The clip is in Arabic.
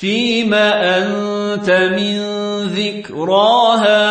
فيما أنت من ذكراها